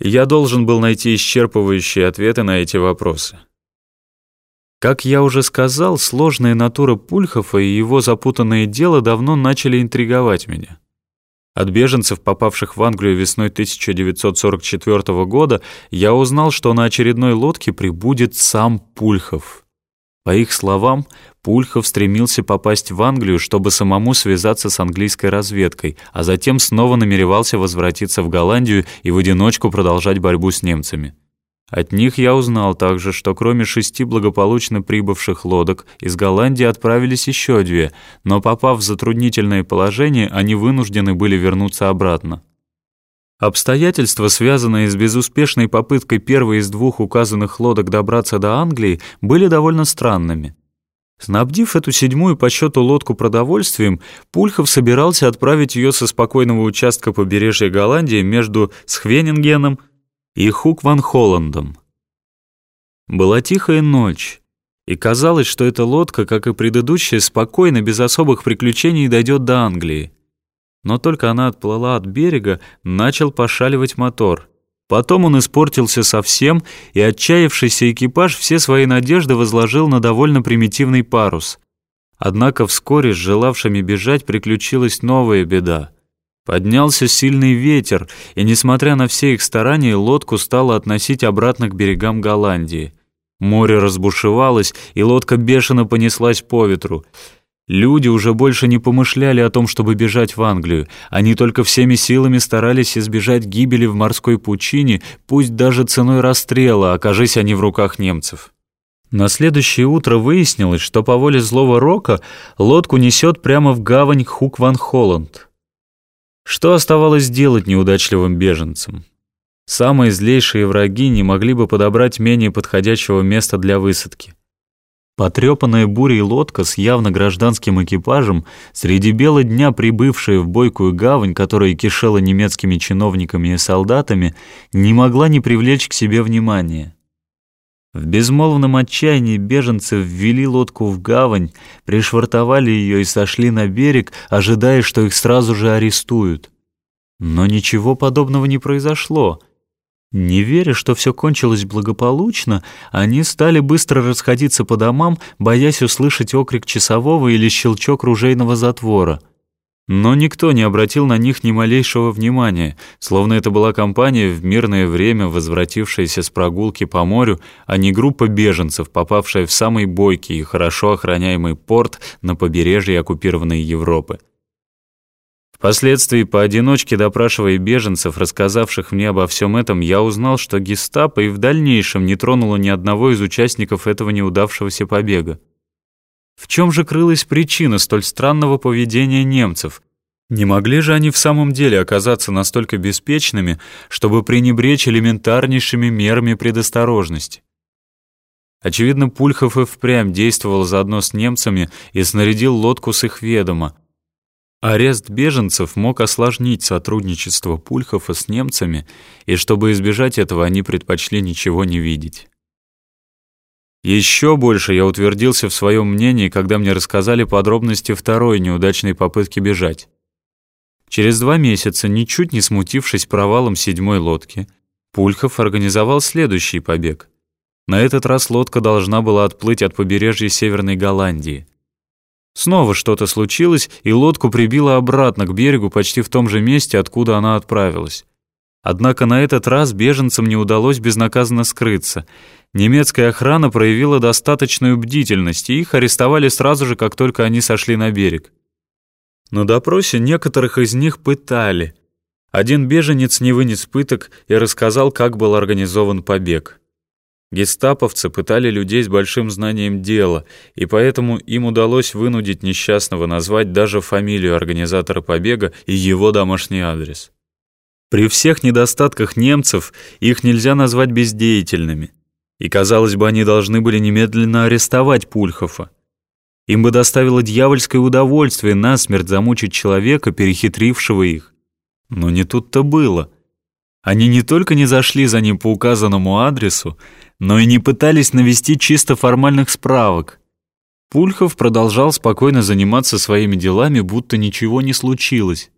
Я должен был найти исчерпывающие ответы на эти вопросы. Как я уже сказал, сложная натура Пульхова и его запутанное дело давно начали интриговать меня. От беженцев, попавших в Англию весной 1944 года, я узнал, что на очередной лодке прибудет сам Пульхов. По их словам, Пульхов стремился попасть в Англию, чтобы самому связаться с английской разведкой, а затем снова намеревался возвратиться в Голландию и в одиночку продолжать борьбу с немцами. От них я узнал также, что кроме шести благополучно прибывших лодок, из Голландии отправились еще две, но попав в затруднительное положение, они вынуждены были вернуться обратно. Обстоятельства, связанные с безуспешной попыткой первой из двух указанных лодок добраться до Англии, были довольно странными. Снабдив эту седьмую по счету лодку продовольствием, Пульхов собирался отправить ее со спокойного участка побережья Голландии между Схвенингеном и Хук ван Холландом. Была тихая ночь, и казалось, что эта лодка, как и предыдущая, спокойно, без особых приключений дойдет до Англии. Но только она отплыла от берега, начал пошаливать мотор. Потом он испортился совсем, и отчаявшийся экипаж все свои надежды возложил на довольно примитивный парус. Однако вскоре с желавшими бежать приключилась новая беда. Поднялся сильный ветер, и, несмотря на все их старания, лодку стало относить обратно к берегам Голландии. Море разбушевалось, и лодка бешено понеслась по ветру. Люди уже больше не помышляли о том, чтобы бежать в Англию. Они только всеми силами старались избежать гибели в морской пучине, пусть даже ценой расстрела, окажись они в руках немцев. На следующее утро выяснилось, что по воле злого рока лодку несет прямо в гавань Хук-Ван-Холланд. Что оставалось делать неудачливым беженцам? Самые злейшие враги не могли бы подобрать менее подходящего места для высадки. Потрепанная бурей лодка с явно гражданским экипажем, среди бела дня прибывшая в бойкую гавань, которая кишела немецкими чиновниками и солдатами, не могла не привлечь к себе внимания. В безмолвном отчаянии беженцы ввели лодку в гавань, пришвартовали ее и сошли на берег, ожидая, что их сразу же арестуют. Но ничего подобного не произошло. Не веря, что все кончилось благополучно, они стали быстро расходиться по домам, боясь услышать окрик часового или щелчок ружейного затвора — но никто не обратил на них ни малейшего внимания, словно это была компания в мирное время, возвратившаяся с прогулки по морю, а не группа беженцев, попавшая в самый бойкий и хорошо охраняемый порт на побережье оккупированной Европы. Впоследствии, поодиночке допрашивая беженцев, рассказавших мне обо всем этом, я узнал, что гестапо и в дальнейшем не тронуло ни одного из участников этого неудавшегося побега. В чем же крылась причина столь странного поведения немцев? Не могли же они в самом деле оказаться настолько беспечными, чтобы пренебречь элементарнейшими мерами предосторожности? Очевидно, Пульхов и впрямь действовал заодно с немцами и снарядил лодку с их ведома. Арест беженцев мог осложнить сотрудничество Пульхова с немцами, и чтобы избежать этого, они предпочли ничего не видеть. Еще больше я утвердился в своем мнении, когда мне рассказали подробности второй неудачной попытки бежать. Через два месяца, ничуть не смутившись провалом седьмой лодки, Пульхов организовал следующий побег. На этот раз лодка должна была отплыть от побережья Северной Голландии. Снова что-то случилось, и лодку прибило обратно к берегу почти в том же месте, откуда она отправилась. Однако на этот раз беженцам не удалось безнаказанно скрыться. Немецкая охрана проявила достаточную бдительность, и их арестовали сразу же, как только они сошли на берег. На допросе некоторых из них пытали. Один беженец не вынес пыток и рассказал, как был организован побег. Гестаповцы пытали людей с большим знанием дела, и поэтому им удалось вынудить несчастного назвать даже фамилию организатора побега и его домашний адрес. При всех недостатках немцев их нельзя назвать бездеятельными. И, казалось бы, они должны были немедленно арестовать Пульхофа. Им бы доставило дьявольское удовольствие насмерть замучить человека, перехитрившего их. Но не тут-то было. Они не только не зашли за ним по указанному адресу, но и не пытались навести чисто формальных справок. Пульхов продолжал спокойно заниматься своими делами, будто ничего не случилось.